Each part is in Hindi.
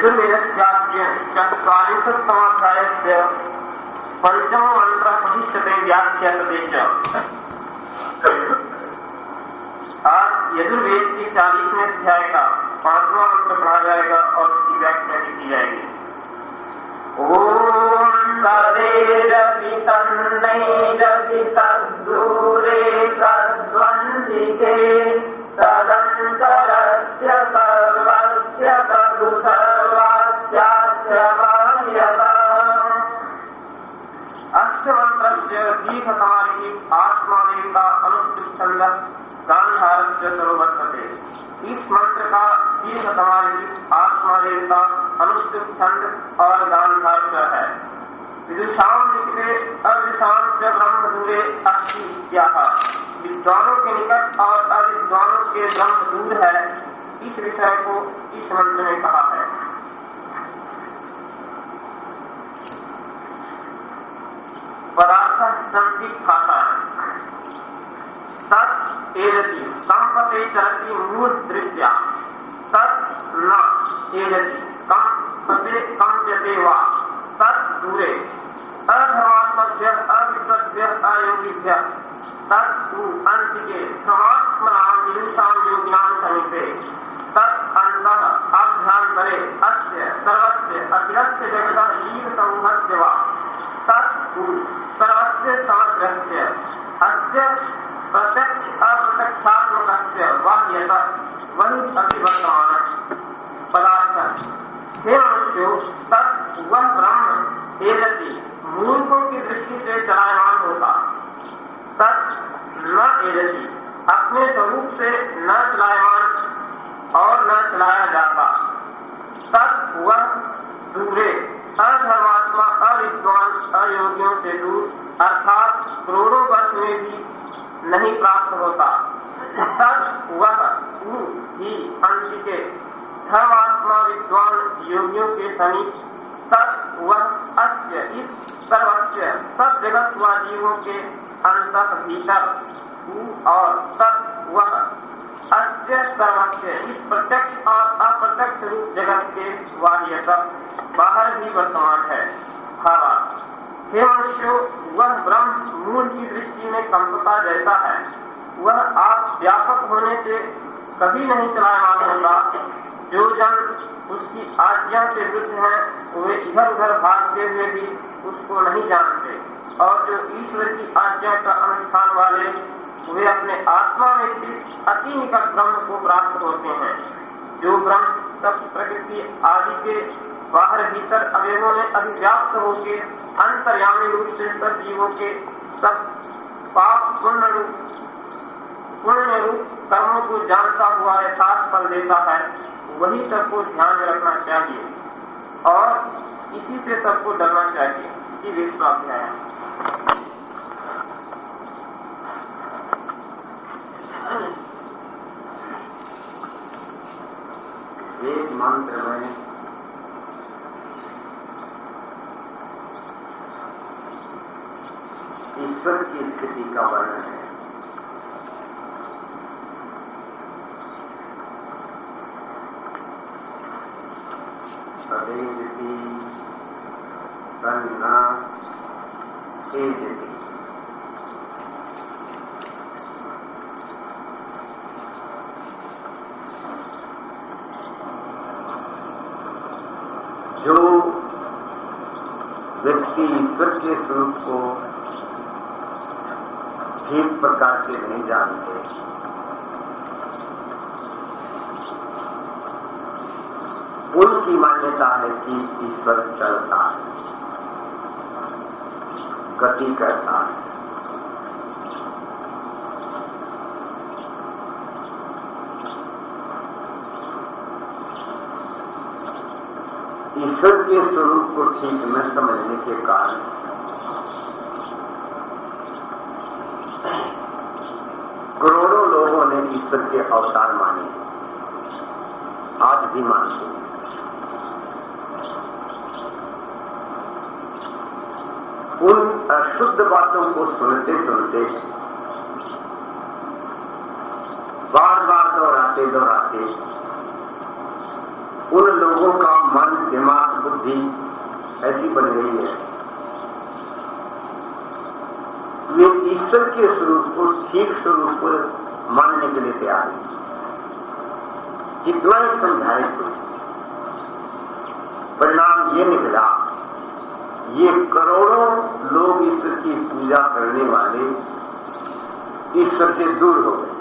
यजुर्वेदस्याद्य चत्वारिंशत्तमाध्यायस्य पञ्चममन्त्रः भविष्यते व्याख्यासते च। आज यजुर्वेद के चालीसवें अध्याय का पांचवा मंत्र पढ़ा जाएगा और उसकी व्याख्या की जाएगी। ओम तदेरपि तन्नैरपि तद्दूरे तद्वन्दिके अनुष्ठित गांधारस्य सर्वर्तते इस मंत्र का दीर्घकालिक आत्मादेवता अनुष्ठित छंद और गांधार है। विदुषाम लिखते अविशाम से ब्रह्म दूरे अस्थि क्या विद्वानों के निकट और अविद्वानों के ब्रह्म दूर है, इस विषय को इस मंत्र में कहा है। पदार्थ संति खाता है। एजति संपते चलती मूल दृष्टिया। सत न एजति कम कम वा। सत दूरे। अयोगिभ्य। तत्तु अंतिके समात्मनाम योगिनाम समीपे तत् अंतः अभ्यंतरे अस्य, सर्वस्य अखिलस्य जगतः वा। तत्तु सर्वस्य समग्रस्य अस्य प्रत्यक्ष अप्रत्यक्षात्मकस्य बाह्यत वही अति पदार्थ। हे मनुष्यो तत् वह ब्रह्म एजति मूर्खों की दृष्टि से चलायमान होता तत् न एजति अपने स्वरूप से न चलायमान और न चलाया जाता तत् वह दूरे अधर्मात्मा अविद्वान अयोग्यों से दूर अर्थात करोड़ों वर्ष में भी नहीं प्राप्त होता तब वह ही अंश के धर्मात्मा विद्वान योगियों के समीप तब वह अस्य इस सर्वस्य सब जगत व जीवों के अंत भीतर और तब वह अस्य सर्वस्य इस प्रत्यक्ष और अप्रत्यक्ष रूप जगत के बाह्य बाहर भी वर्तमान है। हवा हे मनुष्यो वह ब्रह्म मूल की दृष्टि में कंपता जैसा है। वह आप व्यापक होने से कभी नहीं चलायमान होता जो जन उसकी आज्ञा से वृद्ध है, वे इधर उधर भागते हुए भी उसको नहीं जानते। और जो ईश्वर की आज्ञा का अनुष्ठान वाले, वे अपने आत्मा में अति निकट ब्रह्म को प्राप्त होते हैं। जो ब्रह्म सब प्रकृति आदि के बाहर भीतर अवयवों में अभिव्याप्त होकर अंतर्यामी रूप से सब जीवों के सब पाप पुण्य रूप पुण्य रूप कर्मों को जानता हुआ यथार्थ फल देता है, वही सबको ध्यान रखना चाहिए और इसी से सबको डरना चाहिए। कि विश्वाध्याय एक मंत्र में ईश्वर की स्थिति का वर्णन है। सदैवती तन्ना एजती जो व्यक्ति ईश्वर के स्वरूप को ठीक प्रकार से नहीं जानते उनकी मान्यता है कि ईश्वर चलता है, गति करता है। ईश्वर के स्वरूप को ठीक न समझने के कारण करोड़ों लोगों ने ईश्वर के अवतार माने। आज भी मानते उन अशुद्ध बातों को सुनते सुनते बार बार दोहराते दोहराते, उन लोगों का मन, दिमाग, बुद्धि ऐसी बन गई है। वे ईश्वर के स्वरूप को, ठीक स्वरूप मानने के लिए तैयार है। कितना ही समझाए तो परिणाम ये निकला ये करोड़ों लोग ईश्वर की पूजा करने वाले ईश्वर से दूर हो गए।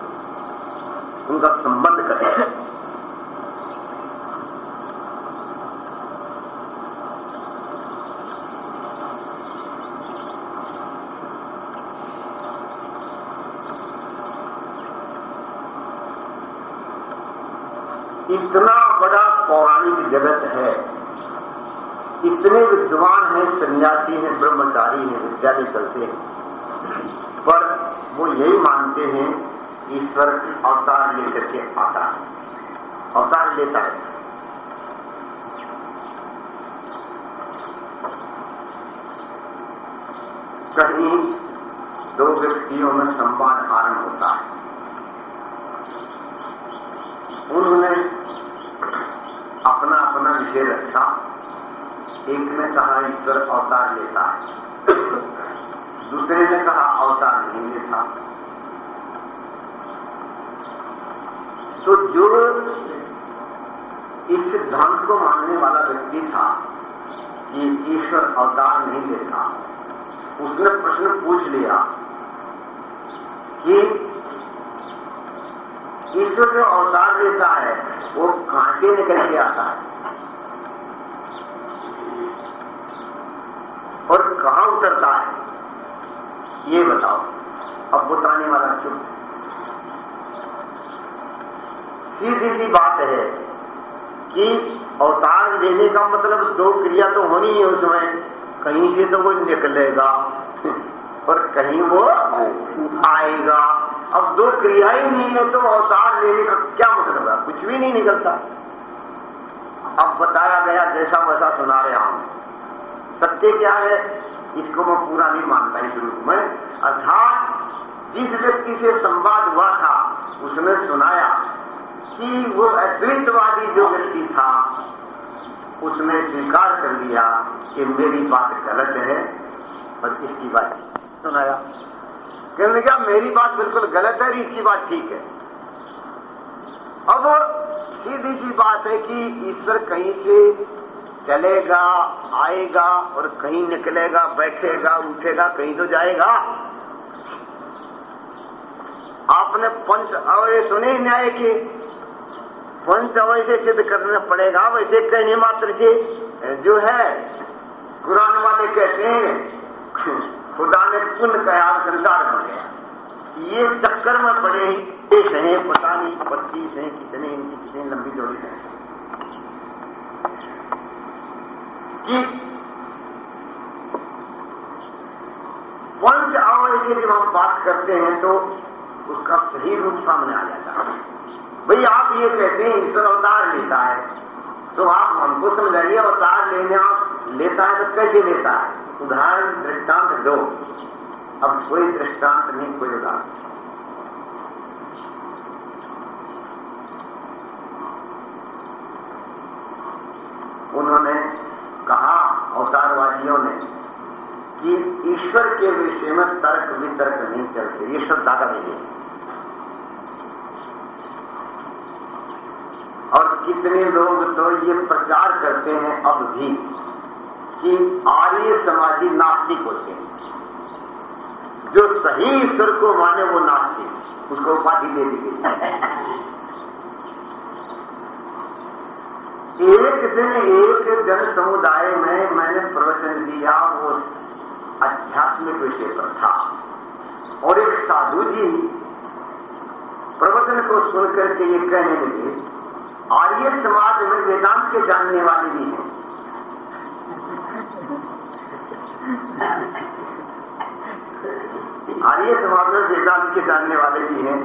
उनका संबंध करें। इतना बड़ा पौराणिक जगत है, इतने विद्वान हैं सन्यासी हैं, ब्रह्मचारी हैं, इत्यादि चलते हैं। पर वो यही मानते हैं ईश्वर अवतार लेकर के आता है। अवतार लेता है। कहीं दो व्यक्तियों में संवाद आरंभ होता है। उन्होंने अपना अपना विषय रखा। एक ने कहा, ईश्वर अवतार लेता। है दूसरे ने कहा, अवतार नहीं लेता। तो जो इस सिद्धांत को मानने वाला व्यक्ति था कि ईश्वर अवतार नहीं लेता, उसने प्रश्न पूछ लिया कि ईश्वर जो अवतार लेता है, वो से निकल के आता है? और कहाँ उतरता है? ये बताओ। अब बताने वाला क्यों सीधी सी बात है कि अवतार लेने का मतलब दो क्रिया तो होनी है उसमें। कहीं से तो वो निकलेगा, और कहीं वो आएगा। अब दो क्रिया ही नहीं है तो अवतार लेने का क्या मतलब है? कुछ भी नहीं निकलता। अब बताया गया जैसा वैसा सुना रहा हूँ सत्य क्या है? इसको मैं पूरा नहीं मानता इस रूप में। अर्थात, जिस व्यक्ति से संवाद हुआ था, उसने सुनाया कि वो अद्वैतवादी जो व्यक्ति था, उसने स्वीकार कर लिया कि मेरी बात गलत है और इसकी बात सुनाया। कहने क्या मेरी बात बिल्कुल गलत है, इसकी बात ठीक है। अब सीधी सी बात है कि ईश्वर कहीं से चलेगा, आएगा और कहीं निकलेगा, बैठेगा, उठेगा, कहीं तो जाएगा। आपने पंच अवय सुने न्याय के। पंच अवय से सिद्ध करना पड़ेगा, वैसे कहने मात्र से जो है कुरान वाले कहते हैं, खुदा ने पुण्य कहा, संसार बन गया ये चक्कर में पड़े ही, देश हैं, पता नहीं पच्चीस हैं, कितने इनकी कितनी लंबी जोड़ी है कि पंच अवय की जब हम बात करते हैं तो उसका सही रूप सामने आ जाता है। भाई, आप ये कहते हैं, ईश्वर अवतार लेता है। तो आप हमको समझाइए, अवतार लेने आप लेता है तो कैसे लेता है? उदाहरण दृष्टांत दो। अब कोई दृष्टांत नहीं कोई उदाहरण उन्होंने कहा अवतारवादियों ने कि ईश्वर के विषय में तर्क वितर्क नहीं चलते ये सब दादा नहीं और कितने लोग तो ये प्रचार करते हैं अब भी कि आर्य समाजी नास्तिक होते हैं। जो सही ईश्वर को माने वो नास्तिक, उसको उपाधि दे दी गई। एक दिन एक जन समुदाय में मैंने प्रवचन दिया, वो आध्यात्मिक विषय पर था। और एक साधु जी प्रवचन को सुनकर के ये कहने लगे आर्य समाज में वेदांत के जानने वाले भी हैं। आर्य समाज में वेदांत के जानने वाले भी हैं।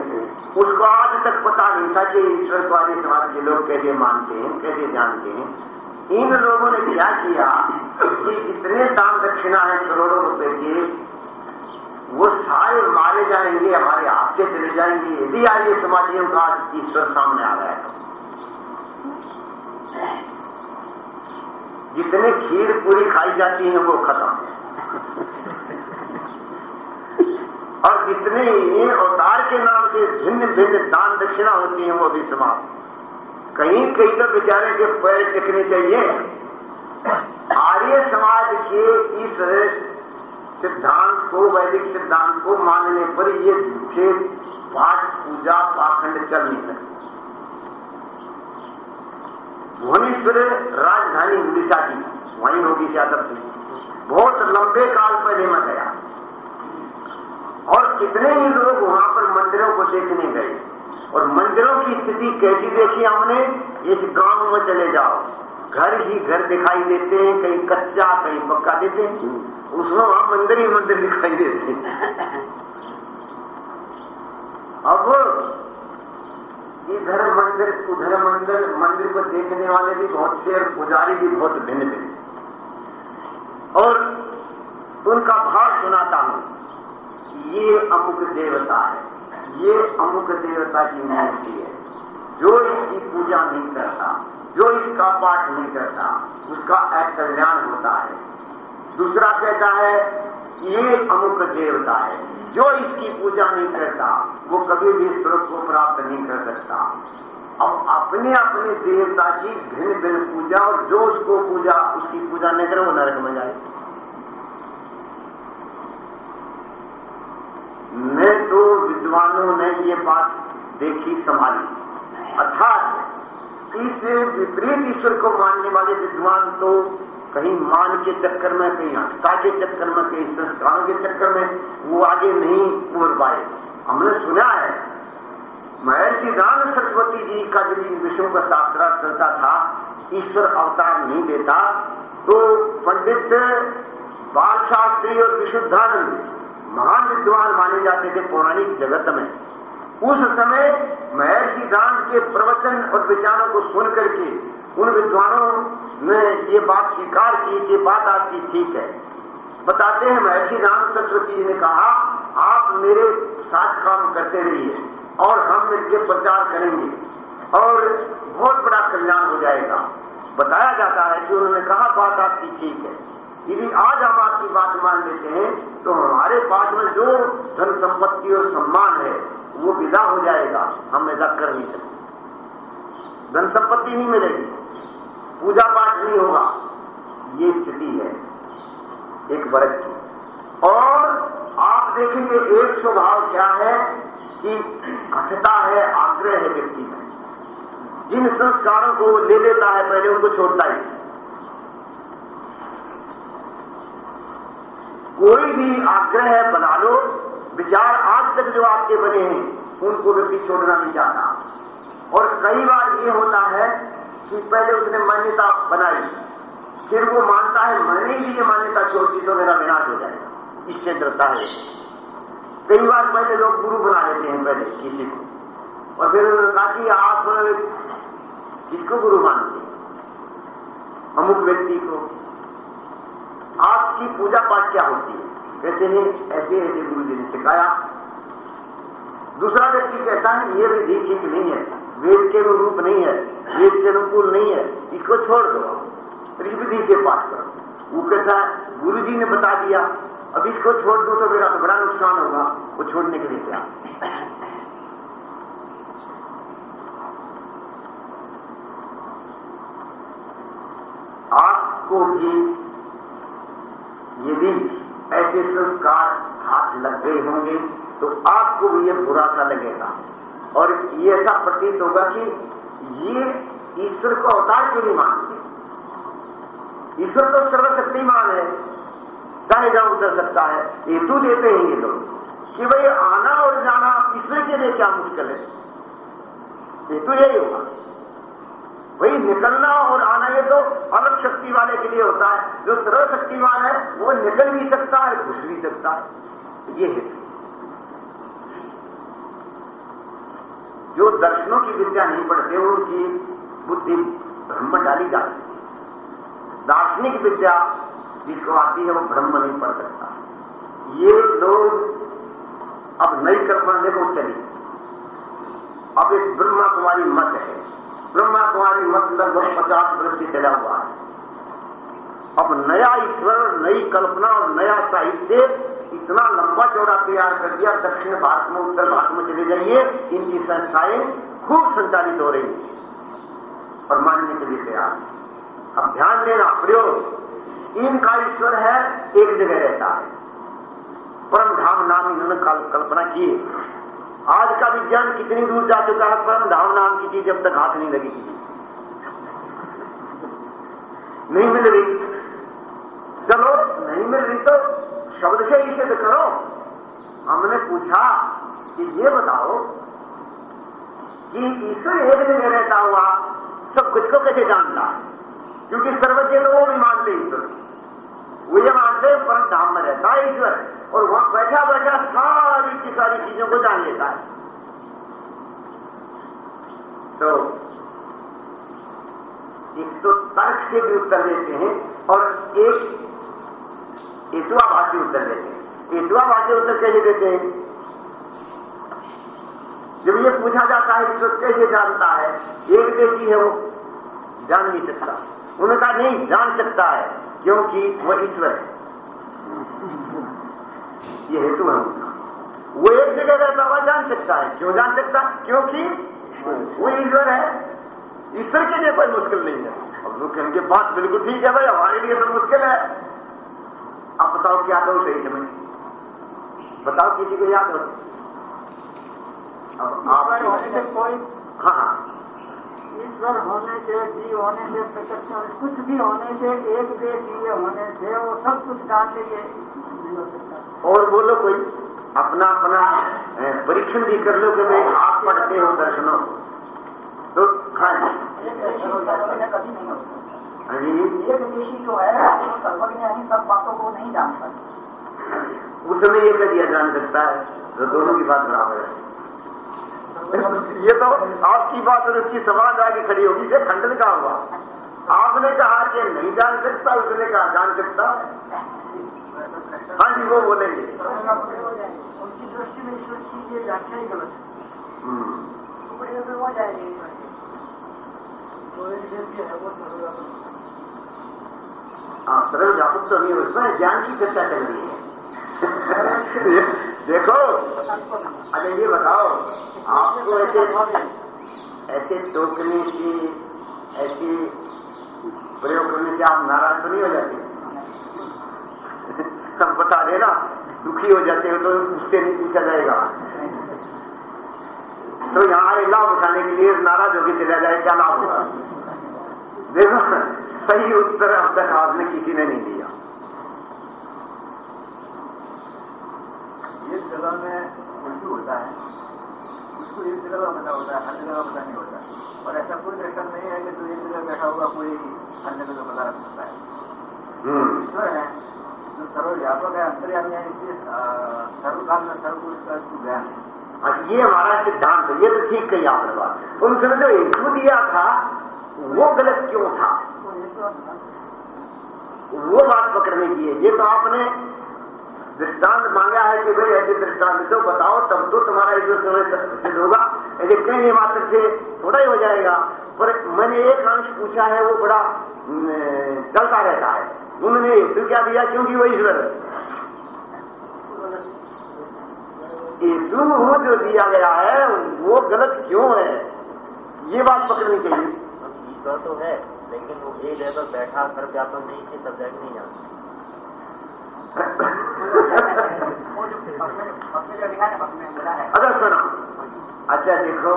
उसको आज तक पता नहीं था कि ईश्वर को आर्य समाज के लोग कैसे मानते हैं, कैसे जानते हैं। इन लोगों ने क्या किया? कि इतने दान दक्षिणा है करोड़ों रुपए के, वो सारे मारे जाएँगे, हमारे हाथ से चले जाएँगे। यदि आज ये समाजियों का ईश्वर सामने आ रहा है जितने खीर पूरी खाई जाती है, वो खत्म। और जितने अवतार के नाम से भिन्न भिन्न दान दक्षिणा होती है, वो भी समाप्त। कहीं कहीं तो बेचारे के पैर टिकने चाहिए। आर्य समाज के इस सिद्धांत को, वैदिक सिद्धांत को मानने पर ये झूठे पाठ पूजा पाखंड चल नहीं सकते। भुवनेश्वर राजधानी उड़ीसा की, वहीं होगी यादव थी बहुत लंबे काल पहले मैं गया और कितने ही लोग वहाँ पर मंदिरों को देखने गए। और मंदिरों की स्थिति कैसी देखी हमने इस गाँव में चले जाओ, घर ही घर दिखाई देते हैं, कहीं कच्चा, कहीं पक्का देते हैं। उसमें वहाँ मंदिर ही मंदिर दिखाई देते हैं। अब इधर मंदिर, उधर मंदिर मंदिर को देखने वाले भी बहुत से और पुजारी भी बहुत भिन्न भिन्न और उनका भाव सुनाता हूँ ये अमुक देवता है। ये अमुक देवता की मूर्ति है। जो इसकी पूजा नहीं करता, जो इसका पाठ नहीं करता, उसका कल्याण होता है। दूसरा कहता है ये अमुक देवता है। जो इसकी पूजा नहीं करता, वो कभी भी स्वर्ग को प्राप्त नहीं कर सकता। अब अपने अपने देवता की भिन्न भिन्न पूजा और जो उसको पूजा, उसकी पूजा नहीं करे, वो नरक में जाए। मैं तो विद्वानों ने ये बात देखी, संभाली। अर्थात इस विपरीत ईश्वर को मानने वाले विद्वान तो कहीं मान के चक्कर में, कहीं हटता के चक्कर में, कहीं संस्कारों के चक्कर में वो आगे नहीं उड़ पाए। हमने सुना है, महर्षि राम सरस्वती जी का जब विष्णु का शास्त्रार्थ चलता था, ईश्वर अवतार नहीं देता तो पंडित बाल शास्त्री और विशुद्धानंद महान विद्वान माने जाते थे पौराणिक जगत में। उस समय महर्षि राम के प्रवचन और विचारों को सुन करके उन विद्वानों ने ये बात स्वीकार की कि बात आपकी ठीक है। बताते हैं महर्षि राम सरस्वती ने कहा, आप मेरे साथ काम करते रहिए और हम मिलकर प्रचार करेंगे और बहुत बड़ा कल्याण हो जाएगा। बताया जाता है कि उन्होंने कहा, बात आपकी ठीक है। यदि आज हम आपकी बात मान लेते हैं तो हमारे पास में जो धन संपत्ति और सम्मान है, वो विदा हो जाएगा। हम ऐसा कर नहीं सकते। धन संपत्ति नहीं मिलेगी। पूजा पाठ नहीं होगा। ये स्थिति है। एक वर्ग की। और आप देखेंगे, एक स्वभाव क्या है कि घटता है, आग्रह है व्यक्ति में। जिन संस्कारों को ले लेता है, पहले उनको छोड़ता ही। कोई भी आग्रह बना लो। विचार आज तक जो आपके बने हैं, उनको व्यक्ति छोड़ना नहीं चाहता। और कई बार ये होता है कि पहले उसने मान्यता बनाई, फिर वो मानता है मैंने भी ये मान्यता छोड़ती तो मेरा विनाश हो जाएगा। इससे डरता है। कई बार पहले लोग गुरु बना लेते हैं पहले किसी को। और फिर कहा कि आप किसको गुरु मानते अमुक व्यक्ति को। आपकी पूजा पाठ क्या होती है? कहते हैं, ऐसे ऐसे गुरु जी ने सिखाया। दूसरा व्यक्ति कहता है, ये विधि ठीक नहीं है, वेद के अनुरूप नहीं है, वेद के अनुकूल नहीं है, इसको छोड़ दो। इस विधि से पाठ करो। वो कहता है गुरु जी ने बता दिया, अब इसको छोड़ दो तो मेरा तो बड़ा नुकसान होगा, वो छोड़ने के लिए क्या आपको भी यदि ऐसे संस्कार हाथ लग गए होंगे तो आपको भी यह बुरा सा लगेगा। और ये ऐसा प्रतीत होगा कि ये ईश्वर को अवतार क्यों नहीं मानते ईश्वर तो सर्वशक्तिमान है। चाहे जहाँ उतर सकता है, हेतु देते हैं ये लोग। कि भाई आना और जाना ईश्वर के लिए क्या मुश्किल है? हेतु यही होगा। वही निकलना और आना ये तो अलग शक्ति वाले के लिए होता है। जो सर्वशक्तिमान है, वो निकल भी सकता है, घुस भी सकता है। ये हेतु जो दर्शनों की विद्या नहीं पढ़ते, उनकी बुद्धि ब्रह्म डाली जाती है। दार्शनिक विद्या जिसको आती है, वो ब्रह्म नहीं पढ़ सकता। ये लोग अब नई कल्पना देखो चली। अब एक ब्रह्मा कुमारी मत है। ब्रह्मा कुमारी मत लगभग पचास वर्ष से चला हुआ है। अब नया ईश्वर, नई कल्पना और नया साहित्य इतना लंबा चौड़ा तैयार कर दिया, दक्षिण भारत में, उत्तर भारत में चले जाइए, इनकी संस्थाएँ खूब संचालित हो रही और मानने के लिए तैयार अब ध्यान देना, प्रयोग। इनका ईश्वर है, एक जगह रहता है। परम धाम नाम इन्होंने कल्पना की आज का विज्ञान कितनी दूर जा चुका है, परम धाम नाम की चीज़ जब तक हाथ नहीं लगी नहीं मिल रही। चलो नहीं मिल रही तो शब्द से ही सिद्ध करो। हमने पूछा कि ये बताओ कि ईश्वर एक जगह रहता हुआ सब कुछ को कैसे जानता क्योंकि सर्वज्ञ लोग भी मानते ईश्वर। वो मानते परम धाम में रहता है ईश्वर, और वहाँ बैठा बैठा सारी की सारी चीज़ों को जान लेता है। तो एक तो तर्क से भी उत्तर देते हैं, और एक हेतुआभाषी उत्तर देते हैं। हेतुआभाषी उत्तर कैसे देते हैं? जब ये पूछा जाता है, ईश्वर कैसे जानता है, एक देशी है वो, जान नहीं सकता। उन्होंने कहा, नहीं, जान सकता है। क्योंकि वह ईश्वर है। ये हेतु है। वो एक जगह रहता हुआ जान सकता है। क्यों जान सकता? क्योंकि वो ईश्वर है। ईश्वर के लिए कोई मुश्किल नहीं है। अब लोग कहेंगे बात बिल्कुल ठीक है भाई हमारे लिए तो मुश्किल है। अब बताओ क्या करो सही समझ बताओ किसी को याद हो अब आप कोई हाँ हाँ। ईश्वर होने से जीव होने से प्रत्यक्ष कुछ भी होने से एक देशीय होने से वो सब कुछ डाल लेंगे नहीं हो सकता और बोलो कोई अपना अपना परीक्षण भी कर लो कि भाई आप पढ़ते हो दर्शनों। तो हाँ जी। कभी नहीं हो हाँ जी। एक देशी जो है वो सब बातों को नहीं जान सकता उस समय ये कर दिया जान सकता है तो दोनों की बात बराबर है ये तो आपकी बात और उसकी समाज आगे खड़ी होगी से खंडन का हुआ। आपने कहा कि नहीं जान सकता उसने कहा जान सकता। हाँ जी वो बोलेंगे। उनकी दृष्टि में ईश्वर की ये व्याख्या ही गलत है। हम्म, तो हो तो सर्वव्यापक हाँ तो नहीं है उसमें ज्ञान की चर्चा चल रही है। देखो। अरे ये बताओ, आपको ऐसे ऐसे टोकने की, ऐसे प्रयोग करने से आप नाराज़ तो नहीं हो जाते? सब बता देना दुखी हो जाते हो तो उससे नहीं पूछा जाएगा। तो यहाँ आए लाभ उठाने के लिए नाराज़ होकर चला जाए, क्या लाभ होगा? देखो, सही उत्तर अब तक आपने किसी ने नहीं दिया। जगह में उल्टी होता है। उसको एक जगह का पता होता है हर जगह का पता नहीं होता। और ऐसा कोई दर्शन नहीं है कि जो एक जगह बैठा होगा कोई हर जगह का पता रख सकता है। हम्म। ईश्वर है जो सर्वव्यापक है अंतर्यामी है इसलिए सर्वकाल में सर्वपुरुष का इसको ज्ञान है। हाँ, ये हमारा सिद्धांत है ये तो ठीक कही आपने बात। उनसे जो हेतु दिया था वो गलत क्यों था? तो वो बात पकड़ने की है। ये तो आपने दृष्टांत मांगा है कि भाई ऐसे दृष्टांत तो बताओ, तब तो तुम्हारा ईश्वर समय सिद्ध होगा। ऐसे कहने मात्र से थोड़ा ही हो जाएगा? पर मैंने एक अंश पूछा है, वो बड़ा चलता रहता है। उन्होंने हेतु क्या दिया क्योंकि वो ईश्वर है। जो दिया गया है, वो गलत क्यों है? ये बात पकड़नी चाहिए। ईश्वर तो है, लेकिन वो एक जगह बैठा कर व्यापक नहीं थे सब जगह नहीं जानता अच्छा सुनो अच्छा देखो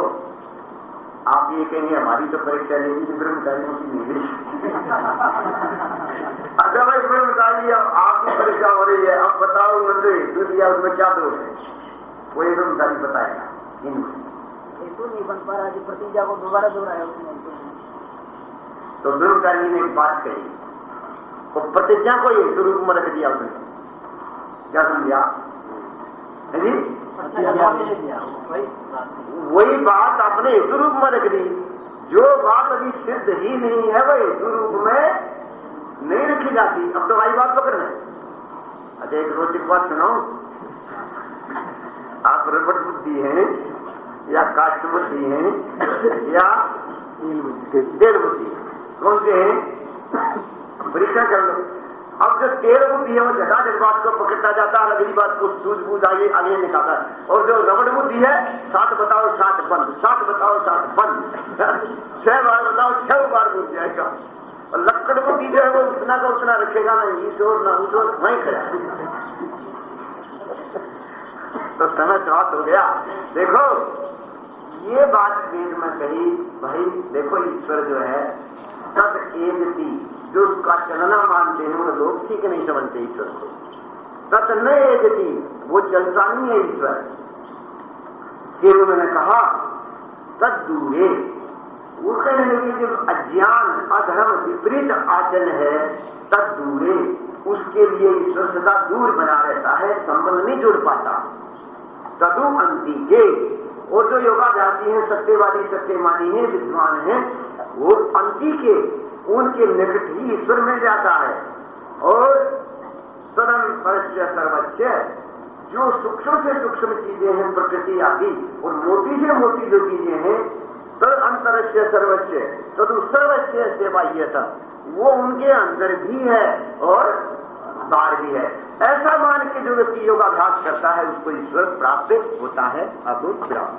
आप ये कहेंगे हमारी तो परीक्षा लेगी ब्रह्मचारियों की नहीं ली अच्छा भाई ब्रह्मचारी अब आपकी परीक्षा हो रही है अब बताओ उन्होंने हेतु दिया उसमें क्या दोष है? ये ब्रह्मचारी बताएगा इनमें हेतु नहीं बन पा रहा जो प्रतिज्ञा को दोबारा दोहराया उसने। तो ब्रह्मचारी ने एक बात कही वो प्रतिज्ञा को हेतु रूप में रख दिया उसने। क्या समझा है जी वही वही बात आपने हेतु रूप में रख दी। जो बात अभी सिद्ध ही नहीं है वह हेतु रूप में नहीं रखी जाती। अब तो भाई बात पकड़ना है अच्छा एक रोचक बात सुनाओ आप रबड़ बुद्धि हैं या काष्ट बुद्धि हैं या डेढ़ बुद्धि। कौन से हैं? परीक्षा कर लो। अब जो तेल बुद्धि है वो झटाझट बात को पकड़ता जाता है, अगली बात को सूझबूझ आगे आगे निकालता है। और जो रबड़ बुद्धि है, सात बताओ सात बंद, सात बताओ सात बंद। छह बार बताओ छह बार बुझ जाएगा। और लक्कड़ बुद्धि जो है, वो उतना का उतना रखेगा ना ईश्वर ना ईश्वर वहीं खड़ा तो समय समाप्त हो गया। देखो, ये बात वेद में कही, भाई, देखो ईश्वर जो है तद एक थी जो उसका चलना मानते हैं वो लोग ठीक नहीं समझते ईश्वर को। तत् न एक थी वो चलता नहीं है ईश्वर। फिर उन्होंने कहा तद दूरे वो कहने जब अज्ञान, अधर्म, विपरीत आचरण है तद दूरे उसके लिए ईश्वर सदा दूर बना रहता है, संबंध नहीं जुड़ पाता। तदु अंति के और जो योगाभ्यासी हैं, सत्यवादी, सत्यमानी हैं, विद्वान हैं वो पंक्ति के, उनके निकट ही ईश्वर मिल जाता है। और सदन परस्य सर्वस्व जो सूक्ष्म से सूक्ष्म चीज़ें हैं, प्रकृति आदि, और मोटी से मोटी जो चीज़ें हैं, तद अंतरस्य सर्वस्व तदु सर्वस्य सेवा ये था वो उनके अंदर भी है और बाहर भी है। ऐसा मान के जो व्यक्ति योगाभ्यास करता है, उसको ईश्वर प्राप्त होता है अब विराम